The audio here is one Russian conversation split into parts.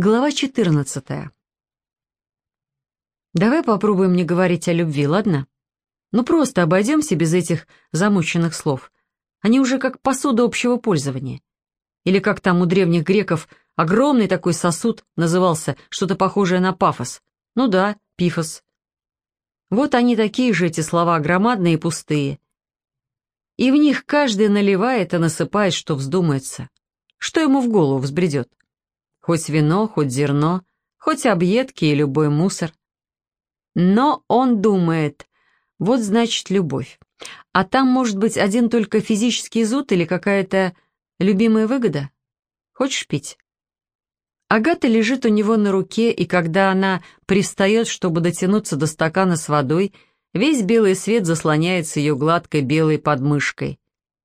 Глава 14. Давай попробуем не говорить о любви, ладно? Ну просто обойдемся без этих замученных слов. Они уже как посуда общего пользования. Или как там у древних греков огромный такой сосуд назывался, что-то похожее на пафос. Ну да, пифос. Вот они такие же, эти слова, громадные и пустые. И в них каждый наливает и насыпает, что вздумается. Что ему в голову взбредет. Хоть вино, хоть зерно, хоть объедки и любой мусор. Но он думает, вот значит любовь. А там может быть один только физический зуд или какая-то любимая выгода? Хочешь пить? Агата лежит у него на руке, и когда она пристает, чтобы дотянуться до стакана с водой, весь белый свет заслоняется ее гладкой белой подмышкой.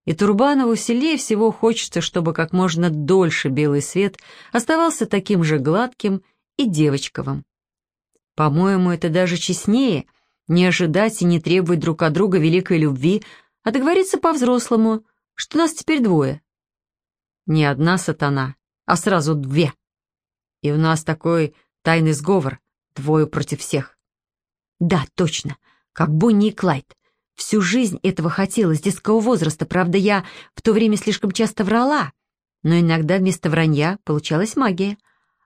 И Турбанову сильнее всего хочется, чтобы как можно дольше белый свет оставался таким же гладким и девочковым. По-моему, это даже честнее, не ожидать и не требовать друг от друга великой любви, а договориться по-взрослому, что нас теперь двое. Не одна сатана, а сразу две. И у нас такой тайный сговор, двое против всех. Да, точно, как Бонни и Клайд. Всю жизнь этого хотела с детского возраста, правда, я в то время слишком часто врала. Но иногда вместо вранья получалась магия.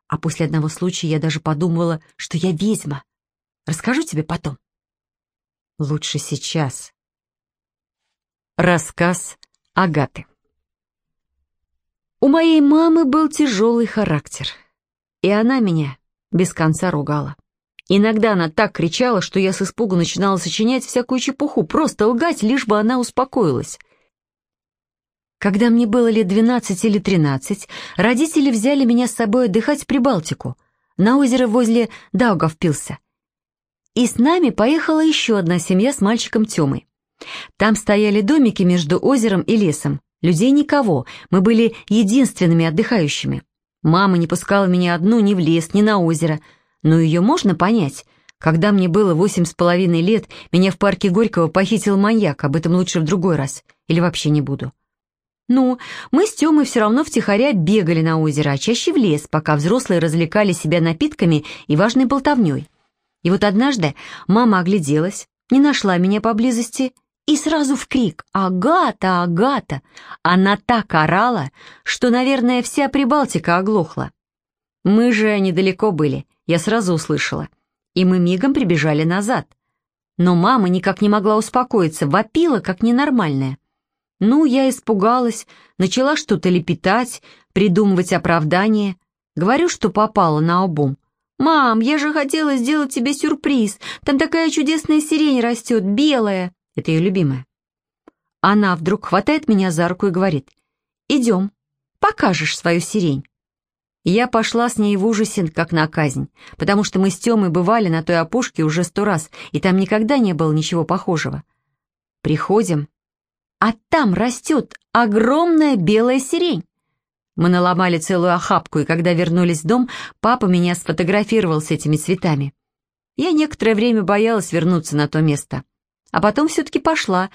А после одного случая я даже подумала, что я ведьма. Расскажу тебе потом. Лучше сейчас. Рассказ Агаты. У моей мамы был тяжелый характер, и она меня без конца ругала. Иногда она так кричала, что я с испугу начинала сочинять всякую чепуху, просто лгать, лишь бы она успокоилась. Когда мне было лет 12 или 13, родители взяли меня с собой отдыхать в Прибалтику, на озеро возле Даугавпилса. И с нами поехала еще одна семья с мальчиком Тёмой. Там стояли домики между озером и лесом. Людей никого, мы были единственными отдыхающими. Мама не пускала меня одну ни в лес, ни на озеро — но ее можно понять. Когда мне было восемь с половиной лет, меня в парке Горького похитил маньяк, об этом лучше в другой раз. Или вообще не буду. Ну, мы с Тёмой все равно втихаря бегали на озеро, а чаще в лес, пока взрослые развлекали себя напитками и важной болтовней. И вот однажды мама огляделась, не нашла меня поблизости и сразу в крик «Агата, Агата!» Она так орала, что, наверное, вся Прибалтика оглохла. Мы же недалеко были, я сразу услышала. И мы мигом прибежали назад. Но мама никак не могла успокоиться, вопила, как ненормальная. Ну, я испугалась, начала что-то лепетать, придумывать оправдание. Говорю, что попала на обум. «Мам, я же хотела сделать тебе сюрприз. Там такая чудесная сирень растет, белая». Это ее любимая. Она вдруг хватает меня за руку и говорит, «Идем, покажешь свою сирень». Я пошла с ней в ужасе, как на казнь, потому что мы с Тёмой бывали на той опушке уже сто раз, и там никогда не было ничего похожего. Приходим, а там растет огромная белая сирень. Мы наломали целую охапку, и когда вернулись в дом, папа меня сфотографировал с этими цветами. Я некоторое время боялась вернуться на то место, а потом все-таки пошла,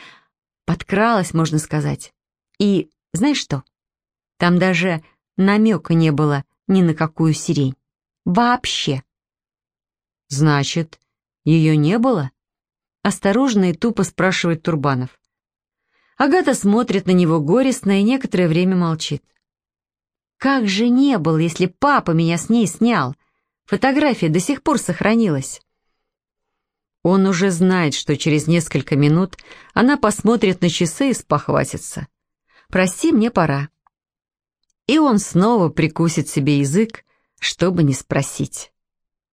подкралась, можно сказать. И знаешь что? Там даже намека не было ни на какую сирень. Вообще. Значит, ее не было? Осторожно и тупо спрашивает Турбанов. Агата смотрит на него горестно и некоторое время молчит. Как же не было, если папа меня с ней снял? Фотография до сих пор сохранилась. Он уже знает, что через несколько минут она посмотрит на часы и спохватится. «Прости, мне пора» и он снова прикусит себе язык, чтобы не спросить.